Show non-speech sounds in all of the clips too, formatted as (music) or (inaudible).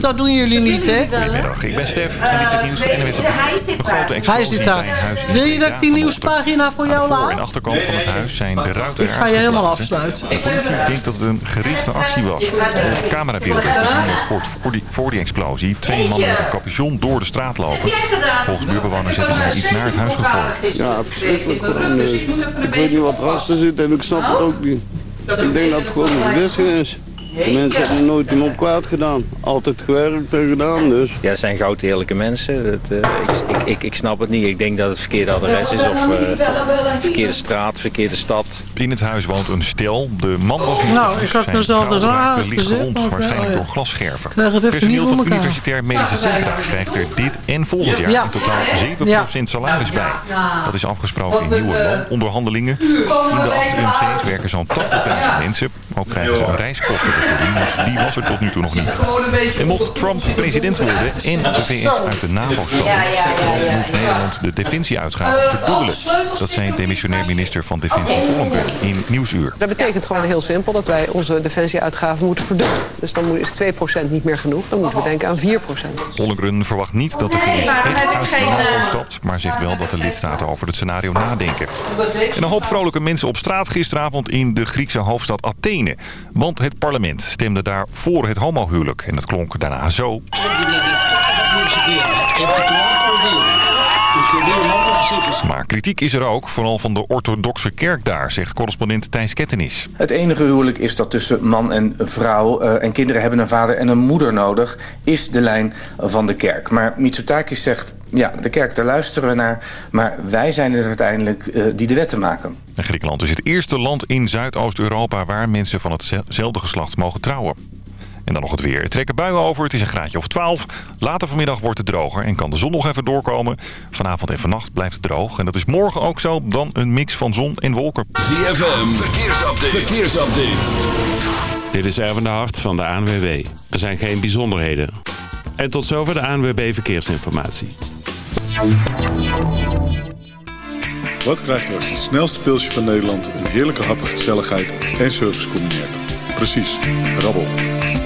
dat doen jullie niet, hè? Goedemiddag, ik ben Stef en dit is het nieuws van NWS op Een grote Hij explosie zit bij daar. een huis in Wil je dat ik die nieuwspagina voor jou Aan de voor- en laat? achterkant van het huis zijn de ruiten Ik ga je helemaal afsluiten. De politie denkt dat het een gerichte actie was. Op camerabeelden is kort voor die, voor die explosie twee mannen met een capuchon door de straat lopen. Volgens buurbewoners hebben zij iets naar het huis gegooid. Ja, verschrikkelijk gewoon. eh, ik weet niet wat erachter zit en ik snap het ook niet. Ik denk dat het gewoon een vergissing is. De mensen hebben nooit iemand kwaad gedaan. Altijd gewerkt en gedaan, dus. Ja, het zijn goud eerlijke mensen. Dat, eh, ik, ik, ik, ik snap het niet. Ik denk dat het verkeerde adres is of eh, verkeerde straat, verkeerde stad. In het huis woont een stel. De man was niet Nou, ik had vrouw raar gezegd, maar, waarschijnlijk door glasscherven. krijg het even Personeel niet van het. Universitair Medische Centra krijgt er dit en volgend jaar Ja. in totaal 7% salaris bij. Dat is afgesproken in nieuwe loononderhandelingen. In de AMC's werken zo'n 80.000 mensen. Ook krijgen ze een want die was er tot nu toe nog niet. En mocht Trump president worden en de VS uit de NAVO stappen, dan moet Nederland de defensieuitgaven verdubbelen. Dat zei demissionair minister van Defensie Vollenburg in Nieuwsuur. Dat betekent gewoon heel simpel dat wij onze defensieuitgaven moeten verdubbelen. Dus dan moet- is 2% niet meer genoeg. Dan moeten we denken aan 4%. Hollengren verwacht niet dat de VS echt uit de NAVO stapt, maar zegt wel dat de lidstaten over het scenario nadenken. En een hoop vrolijke mensen op straat gisteravond in de Griekse hoofdstad Athene. Want het parlement stemde daar voor het homohuwelijk. En dat klonk daarna zo. Maar kritiek is er ook, vooral van de orthodoxe kerk daar, zegt correspondent Thijs Kettenis. Het enige huwelijk is dat tussen man en vrouw eh, en kinderen hebben een vader en een moeder nodig, is de lijn van de kerk. Maar Mitsotakis zegt, ja, de kerk, daar luisteren we naar, maar wij zijn het uiteindelijk eh, die de wetten maken. En Griekenland is het eerste land in Zuidoost-Europa waar mensen van hetzelfde geslacht mogen trouwen. En dan nog het weer. Er trekken buien over, het is een graadje of 12. Later vanmiddag wordt het droger en kan de zon nog even doorkomen. Vanavond en vannacht blijft het droog. En dat is morgen ook zo, dan een mix van zon en wolken. ZFM, verkeersupdate. verkeersupdate. Dit is Erwin de Hart van de ANWB. Er zijn geen bijzonderheden. En tot zover de ANWB Verkeersinformatie. Wat krijg je als het snelste pilsje van Nederland een heerlijke hap, gezelligheid en service combineert? Precies, rabbel.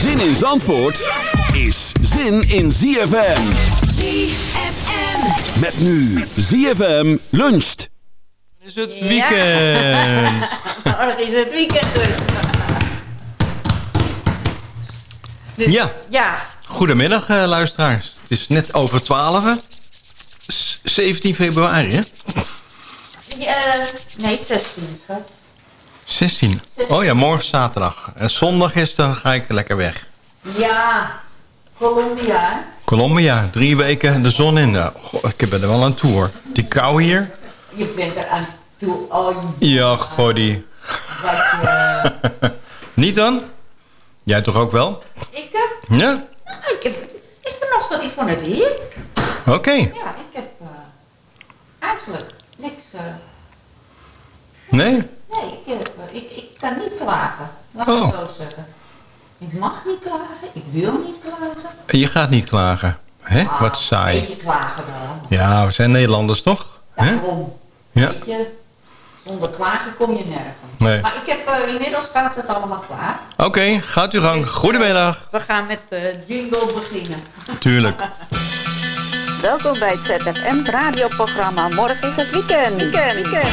Zin in Zandvoort is zin in ZFM. ZFM. Met nu ZFM luncht. Is het weekend? Morgen (laughs) is het weekend dus. Dus, Ja. Ja. Goedemiddag eh, luisteraars. Het is net over 12. S- 17 februari, hè? Ja, nee, 16 schat. 16. Oh ja, morgen zaterdag. En zondag is dan ga ik lekker weg. Ja, Colombia. Colombia, drie weken de zon in. Nou, goh, ik ben er wel aan toe hoor. Die kou hier. Je bent er aan toe. Oh, Ja, godie. wat je... (laughs) Niet dan? Jij toch ook wel? ik heb... Ja? Nou, ik heb... Ik vanochtend, ik vond het heerlijk. Oké. Ja, ik heb eh, eigenlijk niks... eh, Nee? nee, ik, heb, eh, ik, ik kan niet klagen. Laat ik Oh. het zo zeggen. Ik mag niet klagen, ik wil niet klagen. Je gaat niet klagen. Hè? Ah, Wat saai. Een beetje klagen wel. Ja, we zijn Nederlanders toch? Hè? Ja. Weet je, zonder klagen kom je nergens. Nee. Maar ik heb, eh, inmiddels staat het allemaal klaar. Oké, gaat uw gang. Goedemiddag. We gaan met de jingle beginnen. (laughs) Tuurlijk. Welkom bij het ZFM radioprogramma. Morgen is het weekend. Weekend, weekend.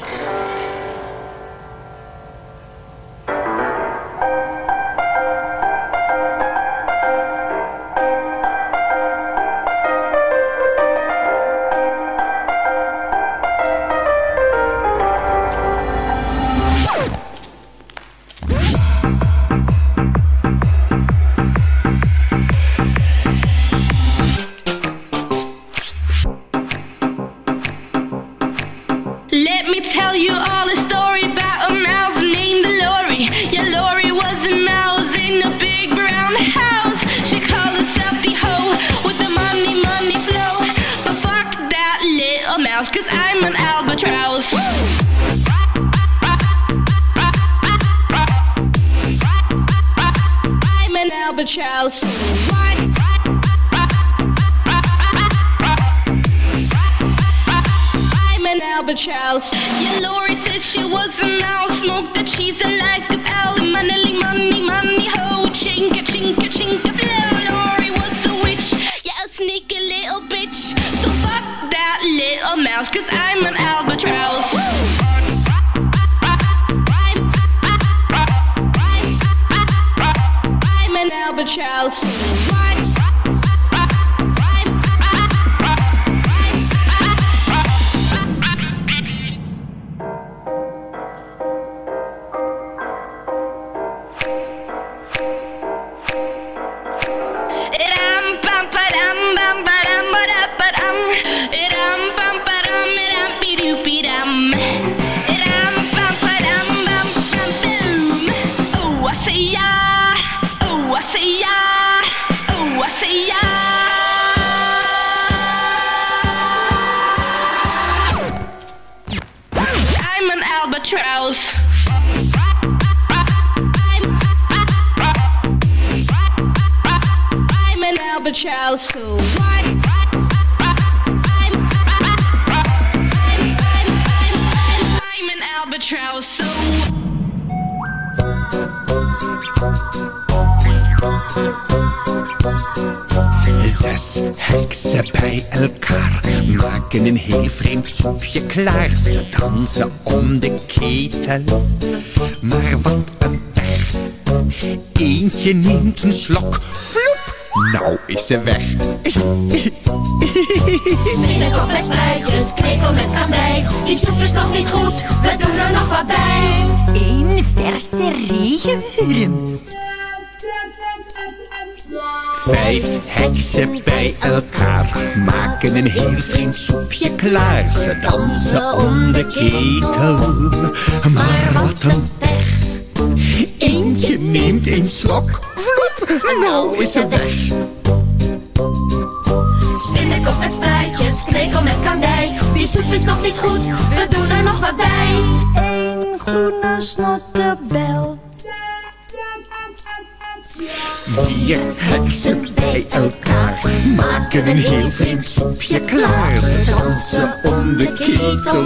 cause I'm an soepje klaar. Ze dansen om de ketel, maar wat een pech. Eentje neemt een slok, vloep, nou is ze weg. Sminnekop met spruitjes, krekel met kandij. Die soep is nog niet goed, we doen er nog wat bij. Een verse regenwurm. Vijf heksen bij elkaar maken een heel vreemd soepje klaar. Ze dansen om de ketel, maar wat een pech. Eentje neemt een slok, vloep, nou is ze weg. Sminnekop met spruitjes, krekel met kandij. Die soep is nog niet goed, we doen er nog wat bij. Een groene snottenbel. Vier heksen bij elkaar maken een heel vreemd soepje klaar. Ze dansen om de ketel,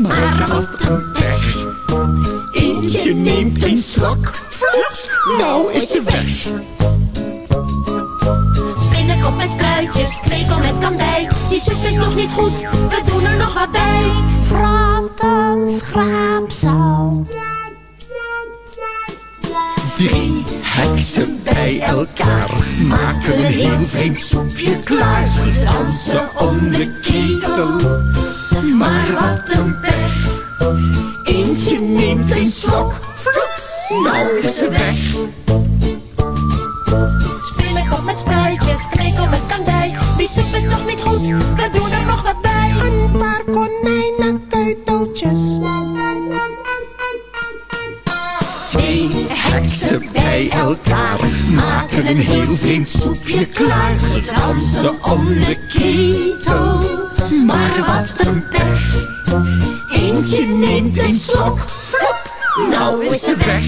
maar wat een pech. Eentje neemt een slok, vloeps, nou is ze weg. Sminnekop met spruitjes, krekel met kandij. Die soep is nog niet goed, we doen er nog wat bij. Fratten, schraapsel. Drie heksen bij elkaar maken een heel vreemd soepje klaar. Ze dansen om de ketel, maar wat een pech. Eentje neemt een slok, vloeps, nou is ze weg. Sminnekop met spruitjes, krekel met kandij. Die soep is nog niet goed, we doen er nog wat bij. Een paar konijnen elkaar maken een heel vreemd soepje klaar. Ze dansen om de ketel, maar wat een pech. Eentje neemt een slok, flop, nou is ze weg.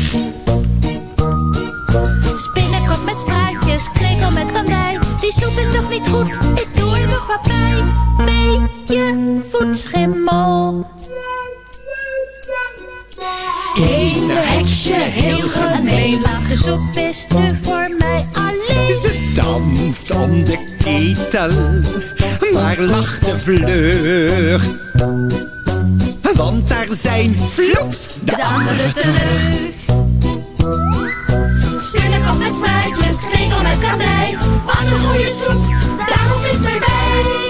Spinnenkop met spruitjes, krekel met kandij. Die soep is nog niet goed, ik doe er nog wat bij. Beetje voetschimmel. Eén heksje heel gemeen. De soep is nu voor mij alleen. Ze danst om de ketel, maar lacht de vlug. Want daar zijn vloeps de, De andere terug. Spinnenkop met spruitjes, krekel met kandij. Wat een goede soep, daar hoeft niets meer bij.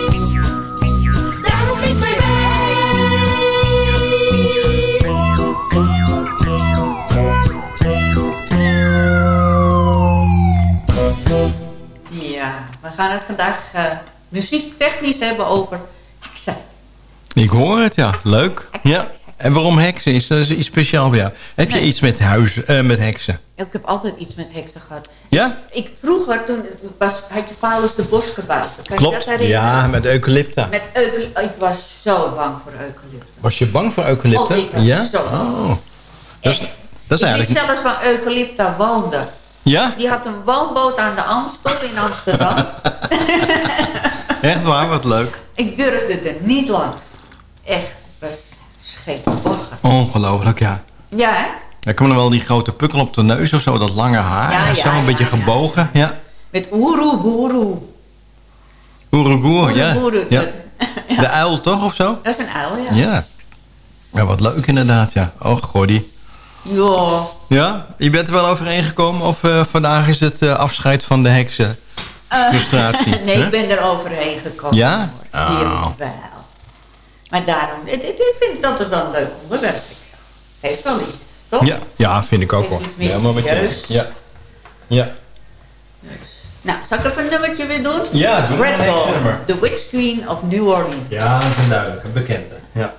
Gaan het vandaag eh, muziektechnisch hebben over heksen. Ik hoor het, ja. Leuk. Ja. En waarom heksen? Is dat iets speciaals voor jou? Heb je iets met, huis, eh, met heksen? Ik heb altijd iets met heksen gehad. Ja? Ik, vroeger, toen was, had je Paulus de Boskabouter. Kan je dat Klopt. Ja, met eucalypta. Met eucalyptus. Ik was zo bang voor eucalyptus. Was je bang voor eucalypta? Oh, ik was ja? zo bang. Oh. Dat is, dat is ik eigenlijk... wist zelfs van eucalypta woonde. Ja? Die had een woonboot aan de Amstel in Amsterdam. (laughs) Echt waar, wat leuk. Ik durfde er niet langs. Echt, was scheepwachten. Ongelooflijk, ja. Ja, hè? Dan kwam er wel die grote pukkel op de neus of zo, dat lange haar. Ja, zo, een beetje gebogen. Ja. Met oeroe, boeroe. Oeroegoer, (laughs) ja. De uil toch, of zo? Dat is een uil, ja. Ja. Ja, wat leuk inderdaad, ja. Oh, Gordy. Ja. Ja? Je bent er wel overeengekomen of eh, vandaag is het eh, afscheid van de heksen? Eh, Frustratie, (laughs) nee, ik ben er overheen gekomen. Ja? hoor. Oh. Wel. Maar daarom, ik, vind dat het wel een leuk onderwerp is. Heeft wel iets, toch? Ja, ja, vind ik ook wel. Ja, maar met je. Ja. Ja. Nou, zal ik even een nummertje weer doen? Ja, doe Red een nummer. The Witch Queen of New Orleans. Ja, dat is een duidelijke, bekende. Ja.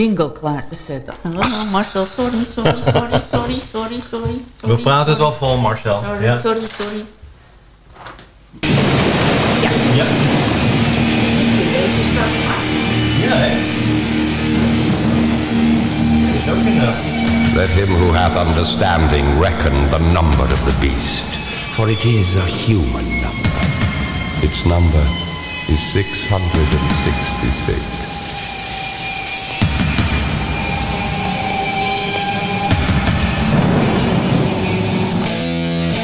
Jingle klaar te zetten. Oh, Marcel, sorry, sorry, sorry, sorry, sorry, sorry. We praten het wel vol, Marcel. Sorry, Ja. sorry, sorry. Ja. Deze staat maar. Ja, hè? Is ook inderdaad. Let him who hath understanding reckon the number of the beast, for it is a human number. Its number is 666.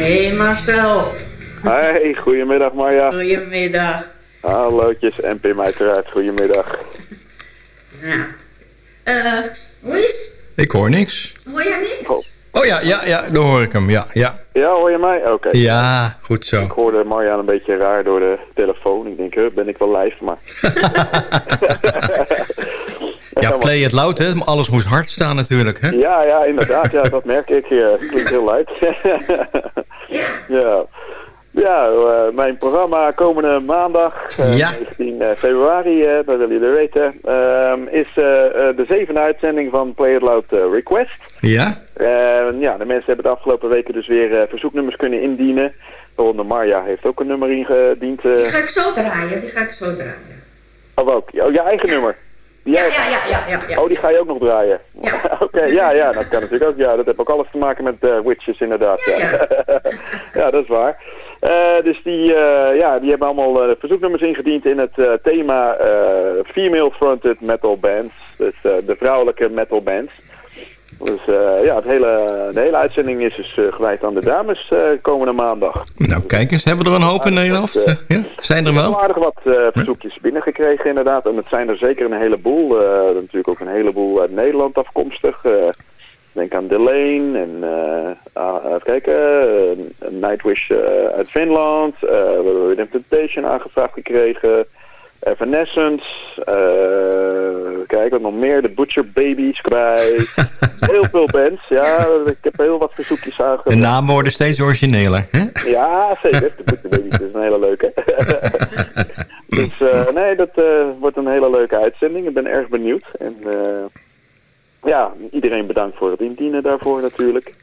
Hey Marcel, Hey, goedemiddag Marja. goedemiddag. Hallootjes en Pim uiteraard, goedemiddag. Nou, eh, hoe is Ik hoor niks. Hoor jij Oh ja, ja, ja, daar hoor ik hem. Ja, ja. Ja, hoor je mij? Oké. Ja, goed zo. Ik hoorde Marjaan een beetje raar door de telefoon. Ik denk, ben ik wel live, maar... (laughs) Ja, play it loud, hè. Alles moest hard staan natuurlijk, hè. Ja, ja, inderdaad. Ja, dat merk ik. Ja, het klinkt heel luid. (laughs) ja. Ja, eh, mijn programma komende maandag, eh, Ja. 19 februari, eh, dat willen jullie weten, ehm, is eh, eh, de zevende uitzending van Play It Loud eh, Request. Ja? Eh, ja, de mensen hebben de afgelopen weken dus weer eh, verzoeknummers kunnen indienen. Waaronder Marja heeft ook een nummer ingediend. eh. Die ga ik zo draaien, die ga ik zo draaien. Oh, welk? Oh, je eigen nummer? Ja, ja, ja, ja, ja. ja. Oh, die ga je ook nog draaien? (laughs) Oké, ja, ja, dat kan natuurlijk ook. Ja, dat heeft ook alles te maken met eh, witches inderdaad. Ja, (laughs) ja. dat is waar. Eh, dus die, eh, ja, die hebben allemaal eh, verzoeknummers ingediend in het eh, thema eh, female-fronted metal bands. Dus eh, de vrouwelijke metal bands. Dus eh, ja, het hele, de hele uitzending is dus eh, gewijd aan de dames eh, komende maandag. Nou, kijk eens. Hebben we er een hoop in Nederland? eh, Ja? Zijn er wel? wel aardig wat verzoekjes binnengekregen inderdaad. En het zijn er zeker een heleboel. Natuurlijk ook een heleboel uit Nederland afkomstig. Denk aan Delane en ah, even kijken, Nightwish uit Finland. We hebben Rhythm Temptation aangevraagd gekregen. Evanescence. eh kijk, wat nog meer. De Butcher Babies bij. (laughs) Heel veel bands. Ja, ik heb heel wat verzoekjes De aangevraagd. namen worden steeds origineler, hè? Ja, zeker. De Butcher Babies is een hele leuke. (laughs) dus eh, nee, dat eh, wordt een hele leuke uitzending. Ik ben erg benieuwd. En ja, iedereen bedankt voor het indienen daarvoor natuurlijk.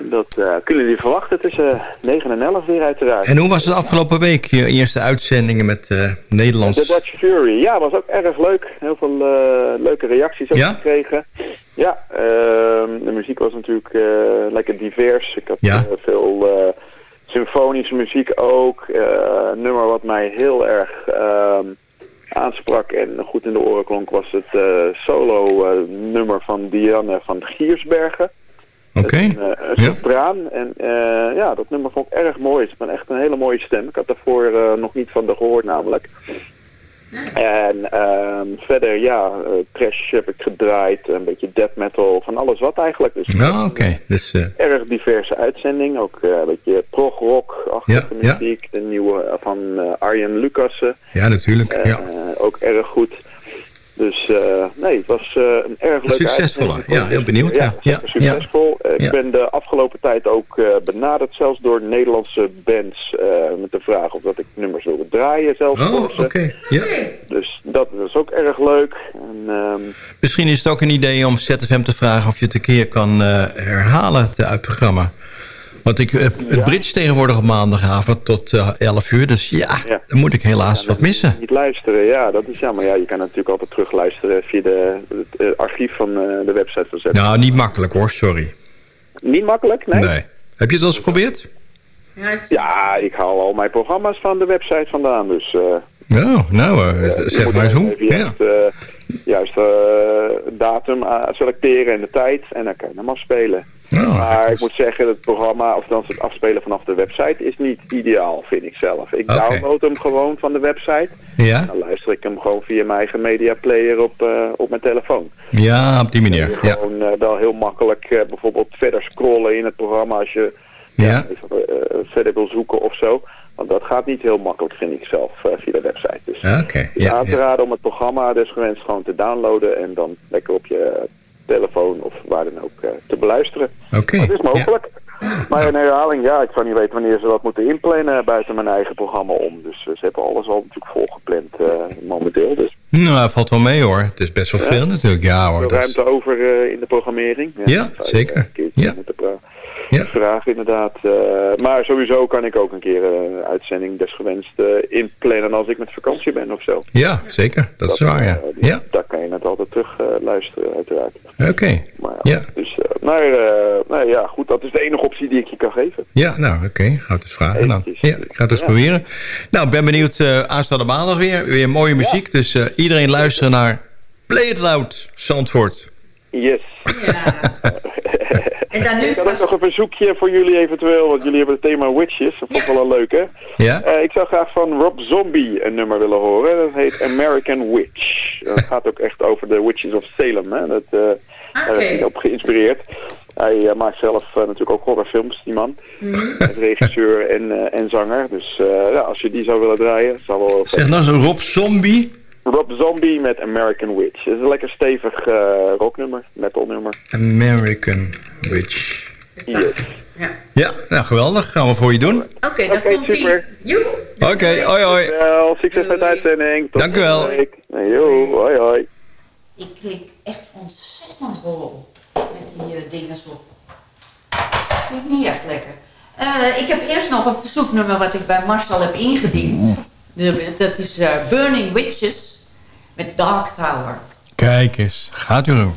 Dat eh, kunnen jullie verwachten tussen 9 en 11 weer uiteraard. En hoe was het afgelopen week? Je eerste uitzendingen met eh, De Nederlands... Dutch Fury, ja, was ook erg leuk. Heel veel eh, leuke reacties ook Ja? gekregen. Ja, ehm, de muziek was natuurlijk eh, lekker divers. Ik had Ja. eh, veel eh, symfonische muziek ook. Eh, een nummer wat mij heel erg ehm, aansprak en goed in de oren klonk was het eh, solo eh, nummer van Diane van Giersbergen. Oké. Een, eh, een sopraan. En eh, ja, dat nummer vond ik erg mooi. Het is echt een hele mooie stem. Ik had daarvoor eh, nog niet van de gehoord namelijk. En ehm, verder, ja, eh, trash heb ik gedraaid. Een beetje death metal, van alles wat eigenlijk. Dus oké. Dus, eh, erg diverse uitzending. Ook eh, een beetje prog-rock-achtige Ja, ja. muziek. De nieuwe eh, van eh, Arjen Lucassen. ja, natuurlijk. Eh, ja. Ook erg goed. Dus eh, nee, het was eh, een erg leuke uitzending. ja, heel benieuwd, ja. Ja, succesvol. Ja. Ik ben de afgelopen tijd ook eh, benaderd, zelfs door Nederlandse bands, met de vraag of dat ik nummers wilde draaien zelf Oh, oké. Ja. Dus dat is ook erg leuk. En, ehm, Misschien is het ook een idee om ZFM te vragen of je het een keer kan herhalen, het uitprogramma. Want ik heb het Brits tegenwoordig op maandagavond tot eh 11 uur. Dus ja, dan moet ik helaas wat missen. niet luisteren, ja, dat is jammer. Ja, je kan natuurlijk altijd terugluisteren via de, het eh, archief van eh, de website van. Nou, niet makkelijk hoor, sorry. Niet makkelijk, nee? Nee. Heb je het al eens geprobeerd? Ja, ik haal al mijn programma's van de website vandaan, dus... eh, Oh, nou, eh, je zeg maar eens hoe. Ja. eh, juist eh, datum eh, selecteren en de tijd en dan kan je hem afspelen. Maar ik moet zeggen, het programma, of dan het afspelen vanaf de website, is niet ideaal, vind ik zelf. Ik download hem gewoon van de website. Ja? En dan luister ik hem gewoon via mijn eigen media player op, eh, op mijn telefoon. Ja, op die manier. Ja. Gewoon wel heel makkelijk bijvoorbeeld verder scrollen in het programma als je Ja. verder wil zoeken of zo. Want dat gaat niet heel makkelijk, vind ik zelf, eh, via de website. Dus Ja, Oké. is Ja, aan te ja. raden om het programma desgewenst gewoon te downloaden en dan lekker op je telefoon of waar dan ook eh, te beluisteren. Oké. Dat is mogelijk. Maar in herhaling, ja, ik zou niet weten wanneer ze dat moeten inplannen buiten mijn eigen programma om. Dus eh, ze hebben alles al natuurlijk volgepland eh, momenteel. Dus Nou, valt wel mee hoor. Het is best wel Ja? veel natuurlijk. Ja hoor. is- ruimte over in de programmering. Ja, zeker. eh, Pra- vragen inderdaad. Eh, maar sowieso kan ik ook een keer een uitzending desgewenst eh, inplannen als ik met vakantie ben of zo. Ja, zeker. Dat is waar, ja. Eh, Ja, Daar kan je net altijd terug eh, luisteren uiteraard. oké. Maar, Ja. Dus, eh, maar eh, nou ja, goed, dat is de enige optie die ik je kan geven. Ja, nou oké. Ga het eens vragen dan. Ja, ik ga het eens Ja. proberen. Nou, ik ben benieuwd. eh aanstaande maandag weer. Weer mooie muziek. Dus eh, iedereen luisteren naar Play It Loud, Zandvoort. Yes. (laughs) En dan nu ik had ook nog een verzoekje voor jullie eventueel, want jullie hebben het thema Witches. Dat vond ik wel een leuk, hè? Ja. Eh, ik zou graag van Rob Zombie een nummer willen horen. Dat heet American Witch. Dat gaat ook echt over de Witches of Salem, hè? Dat, uh. Daar hij op geïnspireerd. Hij eh, maakt zelf natuurlijk ook horrorfilms, die man. Regisseur en, en zanger. Dus ja, als je die zou willen draaien, zou wel... Zeg nou zo Rob Zombie... Rob Zombie met American Witch. Het is een lekker stevig eh, rocknummer, metalnummer. American Witch. Yes. Ja. ja, nou geweldig. Gaan we voor je doen. Oké, dat komt okay, komt super. Oké, okay, hoi hoi. Wel, succes met de uitzending. Tot Dank hoi hoi. Ik klik echt ontzettend hol met die uh, dingen op. Klinkt niet echt lekker. Eh, ik heb eerst nog een verzoeknummer wat ik bij Marshall heb ingediend. Mm. Dat is Burning Witches met Dark Tower. Kijk eens, gaat u doen.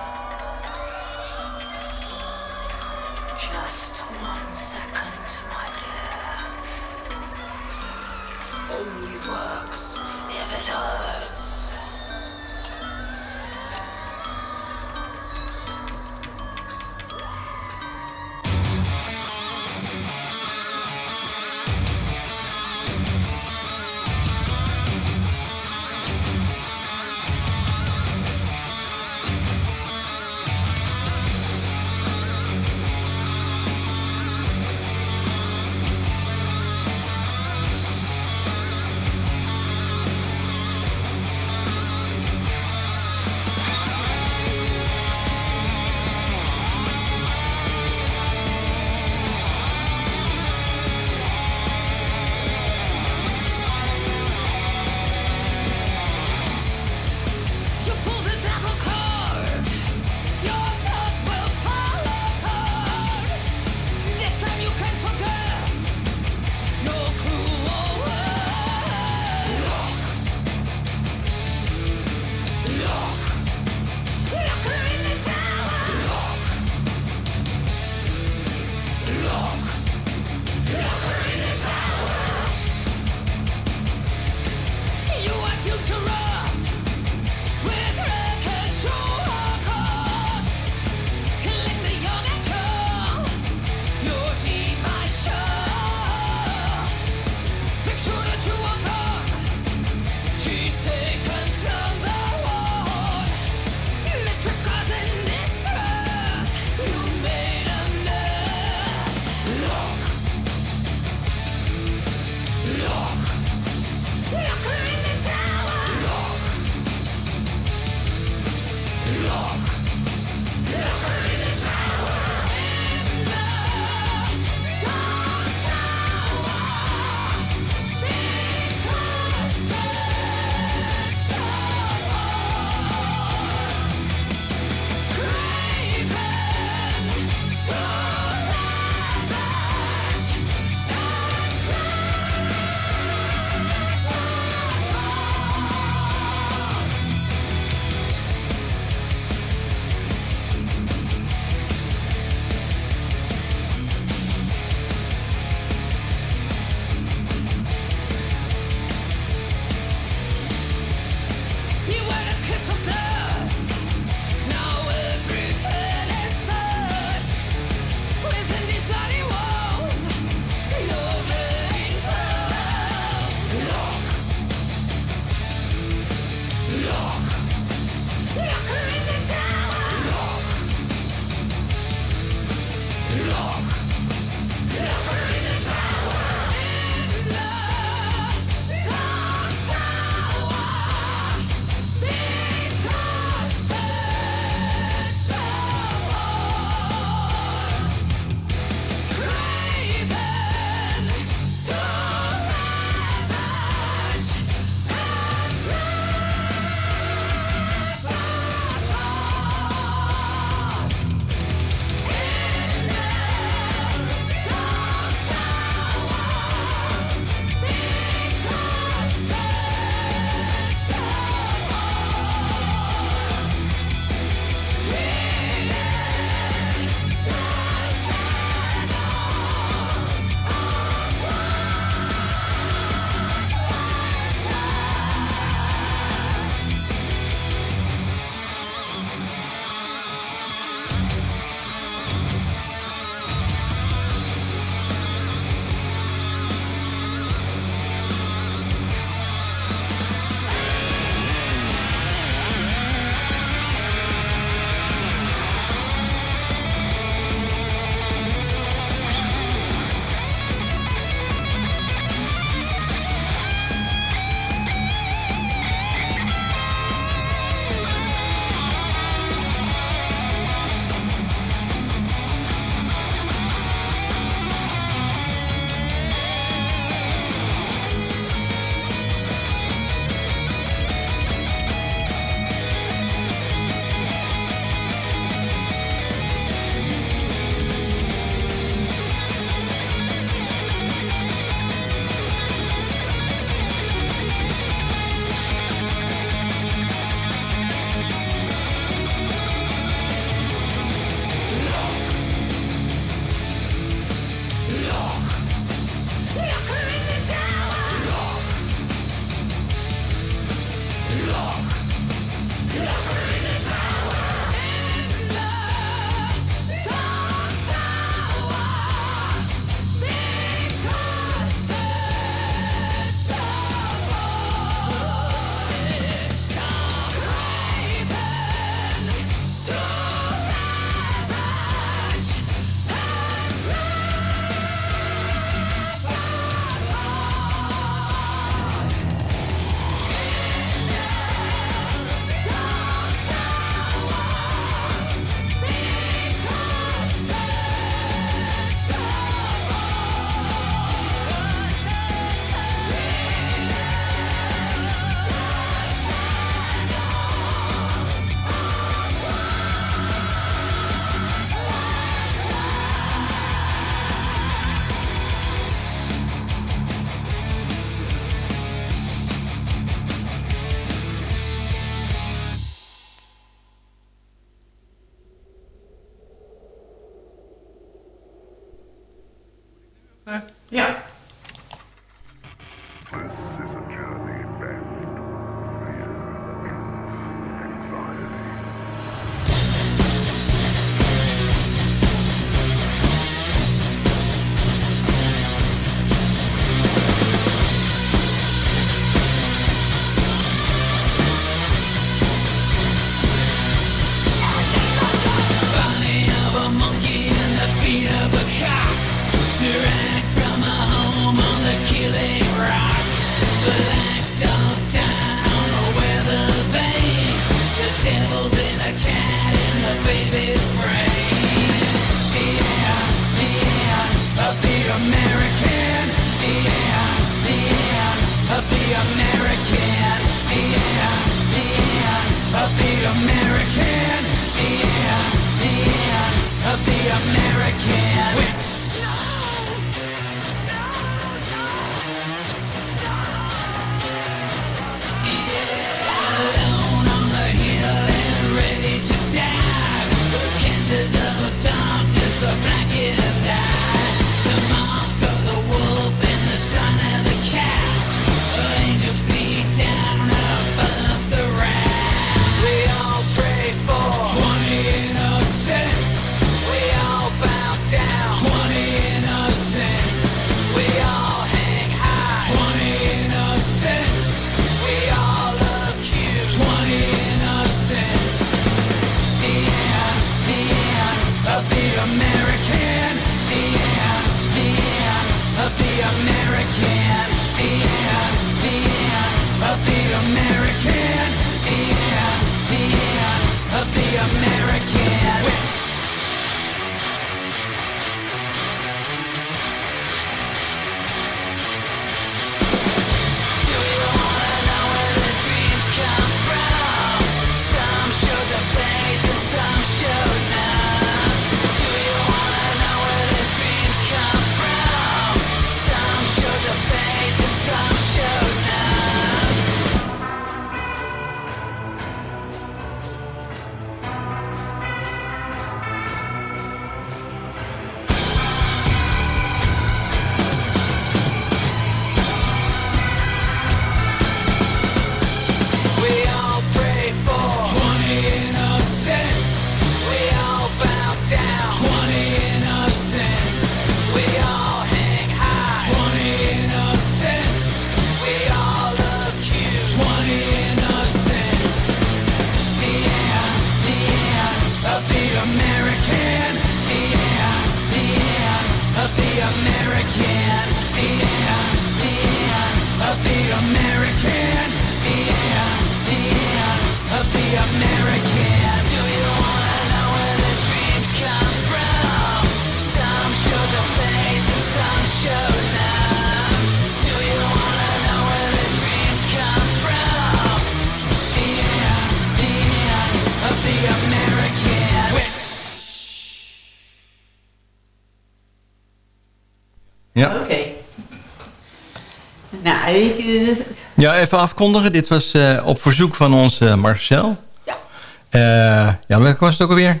Even afkondigen. Dit was eh, op verzoek van onze Marcel. Ja. ja, welke was het ook alweer?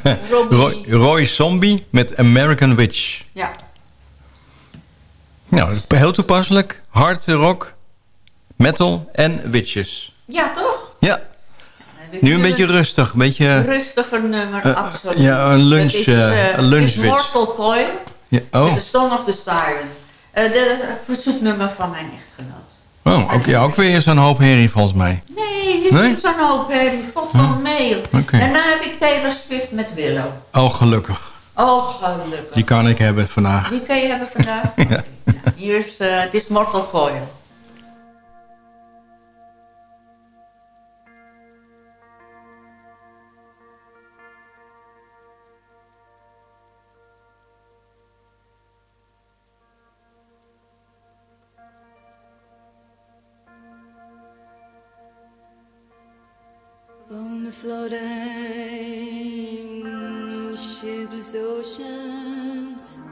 (laughs) Roy, Roy Zombie met American Witch. ja. Nou, heel toepasselijk. Hard rock, metal en witches. ja, toch? Ja. Nu een beetje rustig. Een beetje... Rustiger nummer, Eh, absoluut. ja, een lunch, is, eh, eh, een het is. Mortal Coil Ja, oh. met The Song of the Siren. Eh de, het verzoeknummer van mijn echtgenoot. Oh, ook, ja, ook weer zo'n hoop herrie volgens mij. Nee, is Nee? niet zo'n hoop, hè. Die valt wel mee. Oké. Daarna heb ik Taylor Swift met Willow. Oh, gelukkig. Oh, gelukkig. Die kan ik hebben vandaag. Die kan je hebben vandaag? (laughs) Ja. Hier is, eh dit is Mortal Coil. On the floating shipless oceans,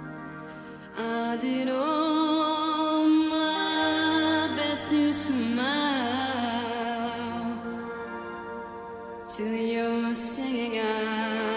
I did all my best to smile. To your singing eyes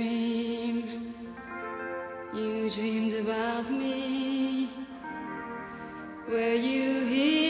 dream? You dreamed about me. Were you here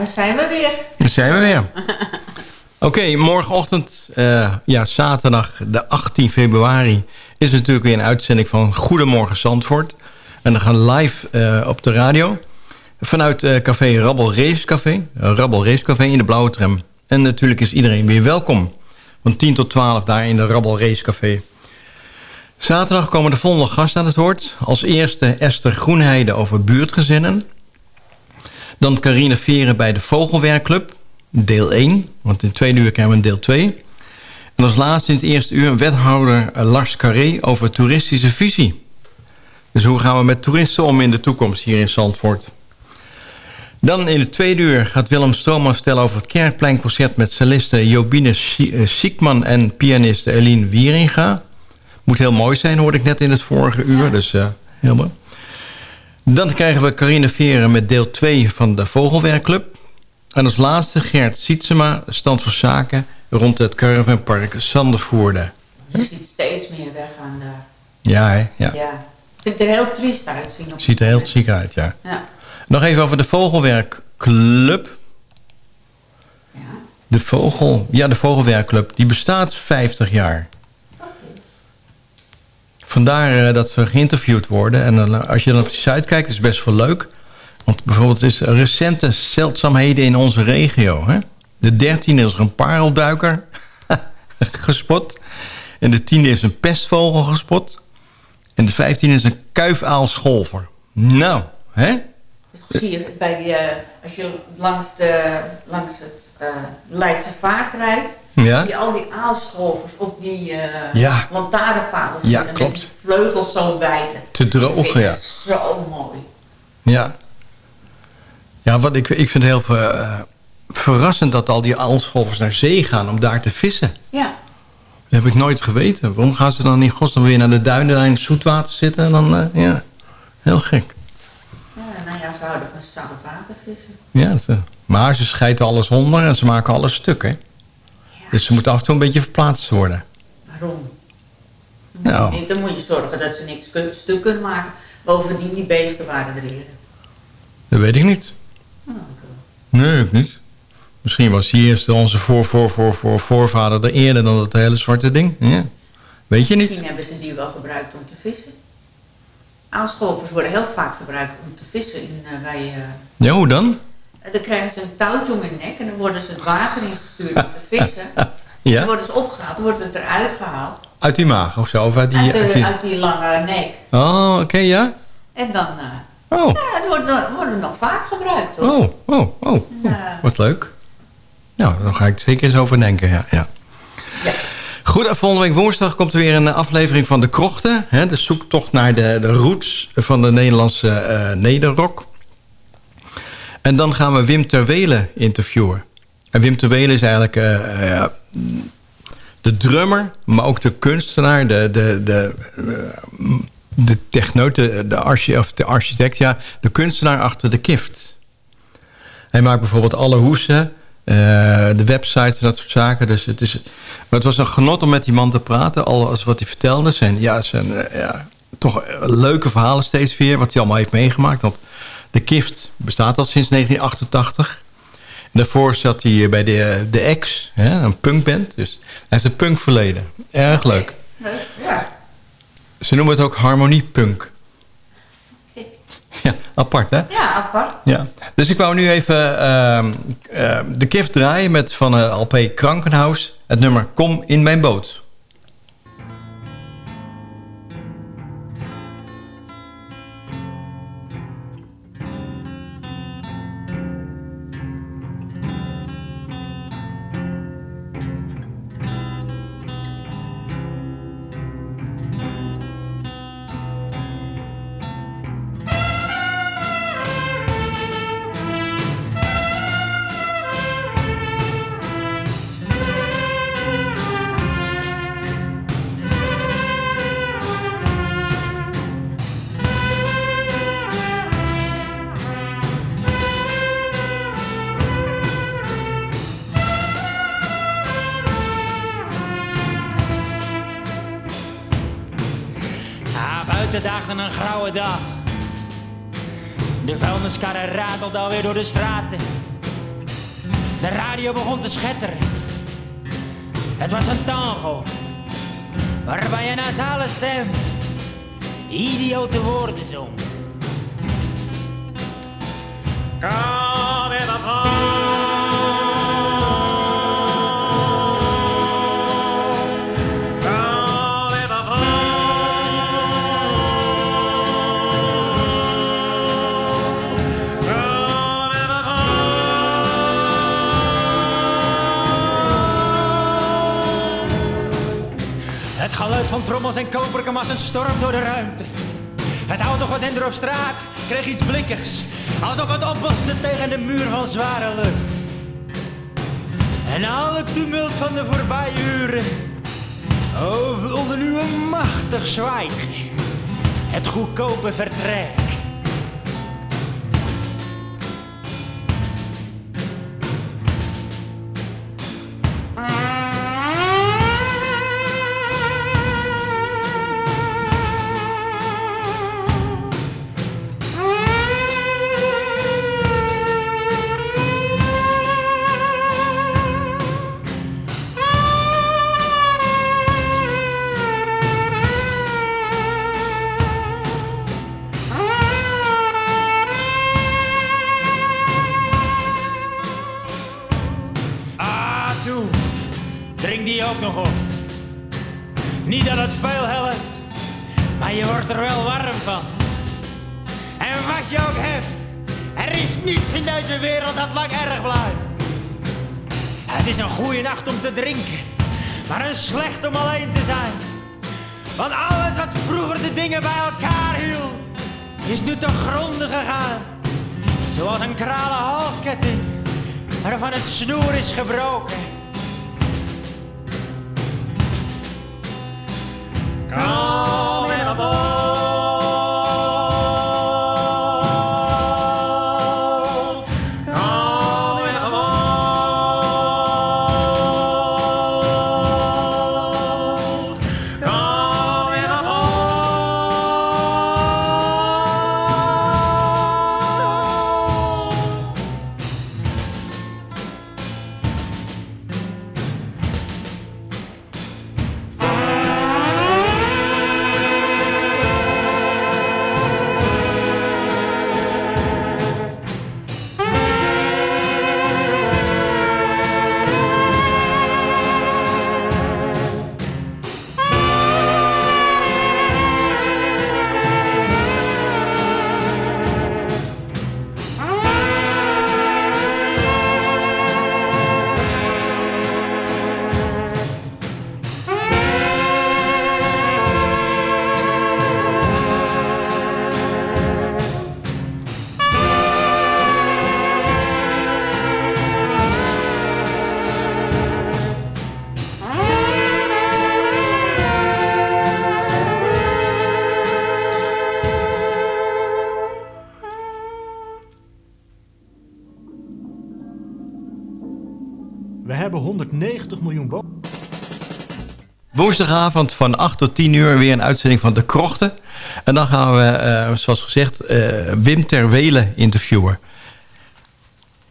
daar zijn we weer. Daar zijn we weer. (laughs) Oké, morgenochtend, eh, ja, zaterdag de 18 februari... is natuurlijk weer een uitzending van Goedemorgen Zandvoort. En dan gaan live eh, op de radio... vanuit eh, café Rabbel Racecafé. Uh, Rabbel Racecafé in de Blauwe Tram. En natuurlijk is iedereen weer welkom. Van 10 tot 12 daar in de Rabbel Racecafé. Zaterdag komen de volgende gasten aan het woord. Als eerste Esther Groenheide over buurtgezinnen... Dan Carine Veren bij de Vogelwerkclub, deel 1. Want in tweede uur krijgen we deel 2. En als laatste in het eerste uur wethouder eh, Lars Carré over toeristische visie. Dus hoe gaan we met toeristen om in de toekomst hier in Zandvoort? Dan in het tweede uur gaat Willem Stroman vertellen over het Kerkpleinconcert... met celliste Jobine Siekman en pianiste Eline Wieringa. Moet heel mooi zijn, hoorde ik net in het vorige uur. Dus uh, heel mooi. Dan krijgen we Carine Veren met deel 2 van de Vogelwerkclub. En als laatste Gert Sietsema, stand voor zaken... rond het caravanpark Sandervoorde. Je ziet steeds meer weggaan daar. Ja, hè? Ja. ja. Het er heel triest uitzien. Op Ziet er heel ziek uit, ja. Ja. Nog even over de Vogelwerkclub. Ja. De, vogel, ja, de Vogelwerkclub, die bestaat 50 jaar. Vandaar uh, dat we geïnterviewd worden. En uh, als je dan op de site kijkt, is best wel leuk. Want bijvoorbeeld is recente zeldzaamheden in onze regio. Hè? De dertiende is een parelduiker (laughs) gespot. En de tiende is een pestvogel gespot. En de vijftiende is een kuifaalscholver. Nou, hè? Zie je bij uh, als je langs, de, langs het Leidse vaart rijdt... Ja? Zie je al die aalscholvers op die uh, ja. lantaarnpalen ja, klopt. Met die vleugels zo wijd. Te drogen, ja. Zo mooi. Ja. Ja, wat ik, ik vind het heel ver, uh, verrassend dat al die aalscholvers naar zee gaan om daar te vissen. Ja. Dat heb ik nooit geweten. Waarom gaan ze dan in godsnaam weer naar de duinen en in het zoetwater zitten? En dan, uh, ja, heel gek. Ja, nou ja, ze houden van zoutwater vissen. Ja, dat, maar ze scheiden alles onder en ze maken alles stuk, hè? Dus ze moeten af en toe een beetje verplaatst worden. Waarom? Nou. Dan moet je zorgen dat ze niks kun, stuk kunnen maken. Bovendien, die beesten waren er eerder. Dat weet ik niet. Oh, nee, ik niet. Misschien was hier eerst onze voor, voor, voor, voor, voorvader er eerder dan dat hele zwarte ding. Ja. Weet je niet. Misschien hebben ze die wel gebruikt om te vissen. Aalscholvers worden heel vaak gebruikt om te vissen in, uh, bij... Uh, ja, hoe dan? Dan krijgen ze een touwtje om hun nek en dan worden ze het water ingestuurd om te vissen. (laughs) ja? Dan worden ze opgehaald, dan wordt het eruit gehaald. Uit die maag of zo? Of uit, die, uit, de, uit, die... uit die lange nek. Oh, oké, okay, ja. En dan... Uh, oh. Ja, het wordt, wordt nog vaak gebruikt, hoor. Oh, oh, oh. oh. Wat leuk. Nou, dan ga ik er zeker eens over denken, ja. ja. ja. Goed, volgende week woensdag komt er weer een aflevering van De Krochten. Hè, de zoektocht naar de, de roots van de Nederlandse uh, nederrock. En dan gaan we Wim Terwelen interviewen. En Wim Terwelen is eigenlijk uh, uh, de drummer, maar ook de kunstenaar, de, de, de, uh, de techneut, de, of de architect, ja, de kunstenaar achter de kift. Hij maakt bijvoorbeeld alle hoesen, de websites en dat soort zaken. Dus het, is, maar het was een genot om met die man te praten, alles wat hij vertelde. Zijn, ja, zijn ja, toch leuke verhalen steeds weer, wat hij allemaal heeft meegemaakt. De Kift bestaat al sinds 1988. En daarvoor zat hij bij de, de X, hè, een punkband. Dus hij heeft een punkverleden. Erg leuk. Ja. Ze noemen het ook harmoniepunk. Ja, apart hè? Ja, apart. Ja. Dus ik wou nu even uh, uh, de Kift draaien met van uh, LP Krankenhaus. Het nummer Kom in mijn boot. Buitendag een grauwe dag. De vuilniskarren ratelt alweer door de straten. De radio begon te schetteren. Het was een tango. Waarbij een nasale stem idiote woorden zong. Come Van trommels en koperken was een storm door de ruimte. Het autogordender op straat kreeg iets blikkigs, alsof het opbotste tegen de muur van zware lucht. En alle tumult van de voorbije uren overvulde nu een machtig zwijgen. Het goedkope vertrek. Snoer is gebroken. Woensdagavond van 8 tot 10 uur weer een uitzending van De Krochten. En dan gaan we, eh, zoals gezegd, eh, Wim Terwelen interviewen.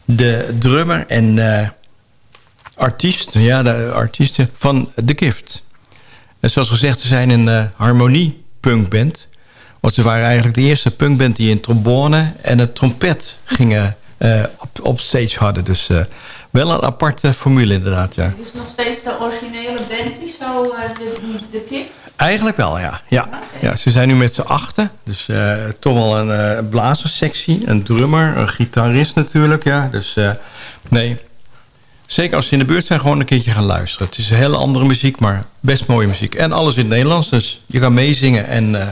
De drummer en eh, artiest, ja, de artiest van The Gift. En zoals gezegd, ze zijn een uh, harmonie punkband. Want ze waren eigenlijk de eerste punkband die een trombone en een trompet gingen op, op stage hadden. Dus wel een aparte formule inderdaad, ja. Het is nog steeds de originele band die zo, eh, de, de kip. Eigenlijk wel, ja. ja. ja ze zijn nu met z'n achten. Dus eh, toch wel een eh blazerssectie, een drummer, een gitarist natuurlijk. Ja. Dus eh, nee, zeker als ze in de buurt zijn, gewoon een keertje gaan luisteren. Het is een hele andere muziek, maar best mooie muziek. En alles in het Nederlands, dus je kan meezingen en eh,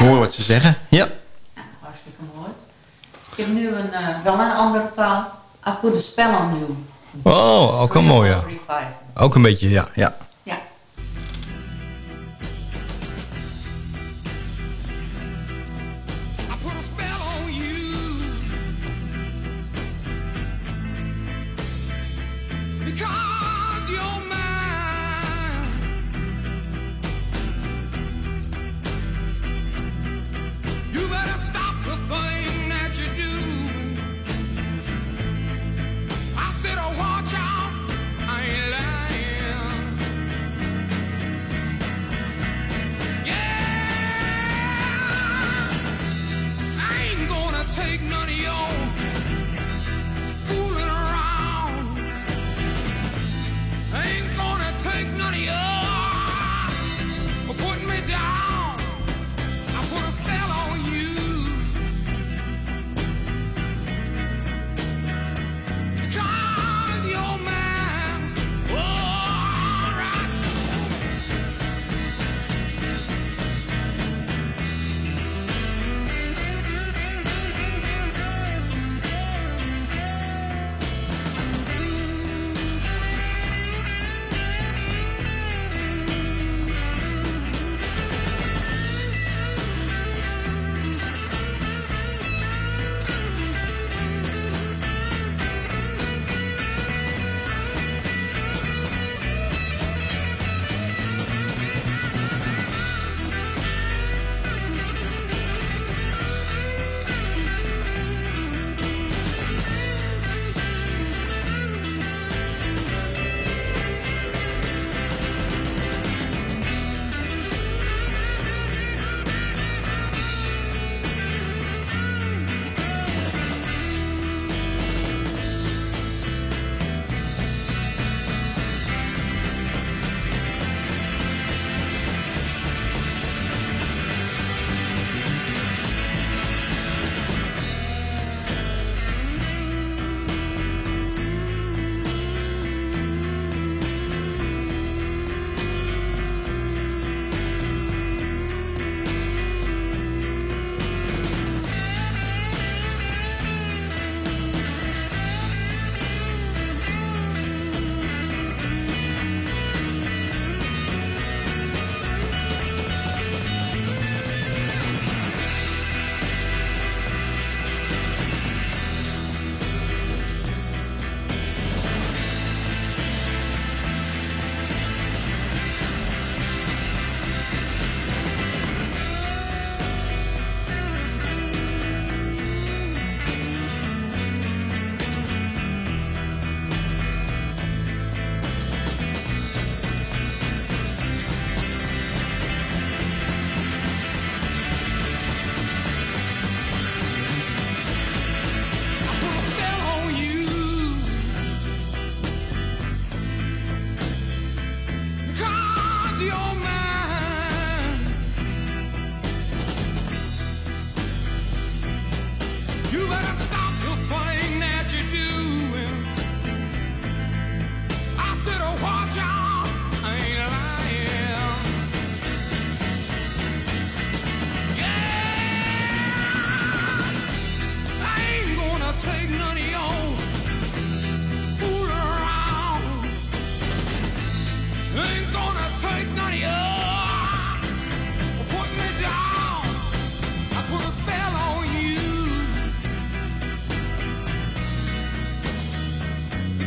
horen wat ze zeggen. Ja. Hartstikke mooi. Ik heb nu een, eh, wel een andere taal. I put a spell on you. Oh, ook een mooie. Ook een beetje, ja. ja. Ja. Because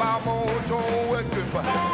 Bible, oh, Joe, and goodbye.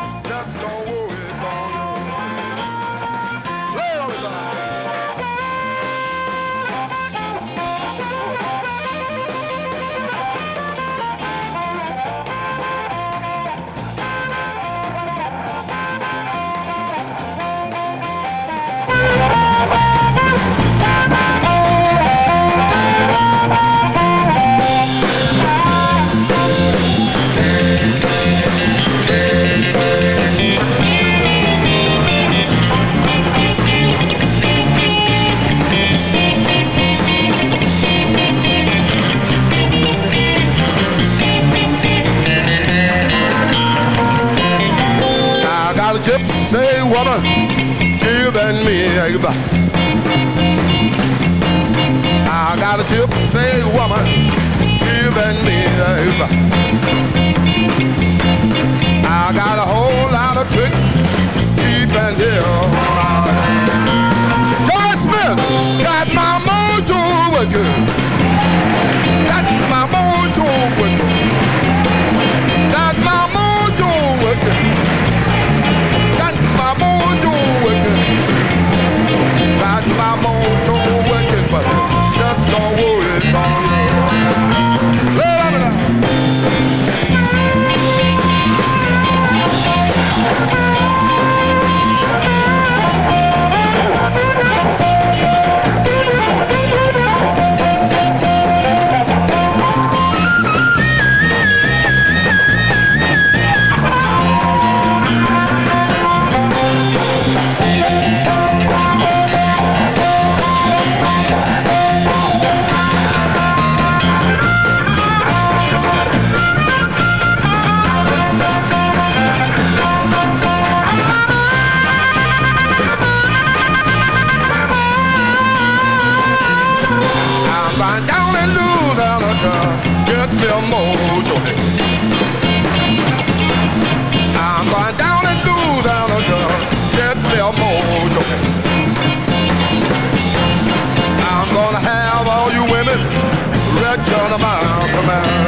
much on a mile per hour.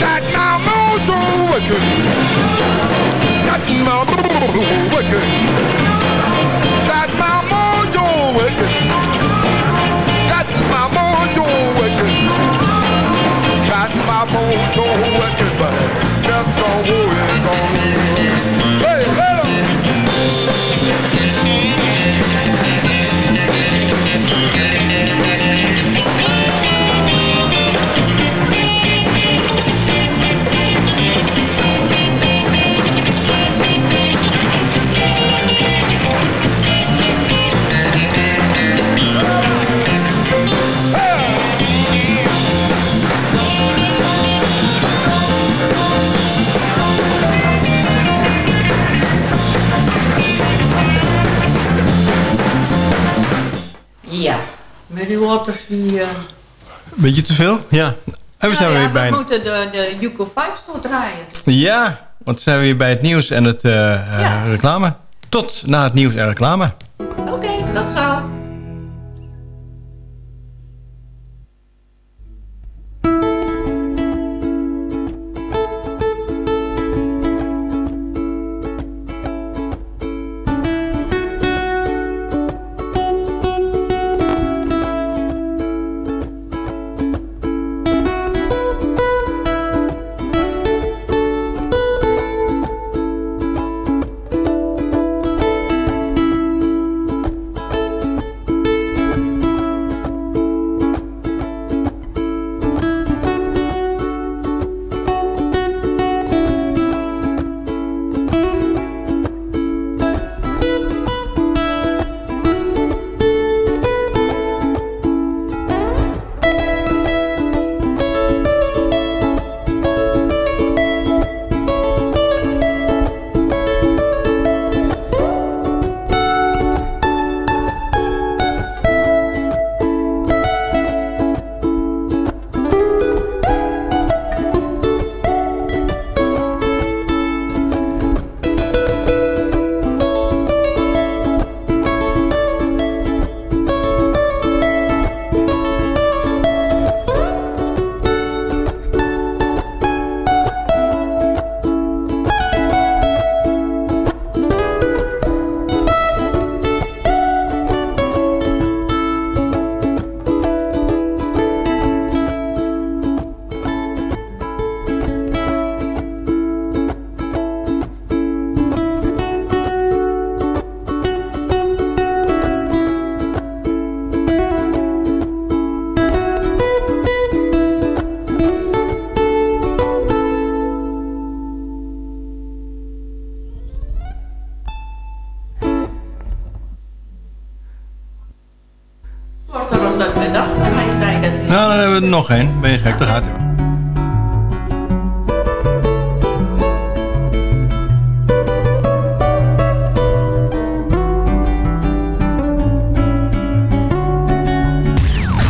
Got my mojo working. Got my mojo working. Got my mojo working. Got my mojo working. Got my mojo waters die... Uh... Beetje te veel? Ja. En we nou zijn weer bij... We moeten de, de Yuko 5 nog draaien. Ja, want zijn we weer bij het nieuws en het eh, eh, reclame. Tot na het nieuws en reclame. Oké, dat zou nog één. Ben je gek? Daar gaat hij.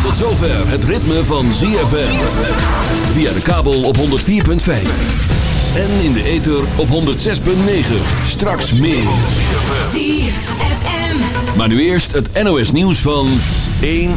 Tot zover het ritme van ZFM. Via de kabel op 104.5. En in de ether op 106.9. Straks meer. ZFM. Maar nu eerst het NOS nieuws van 1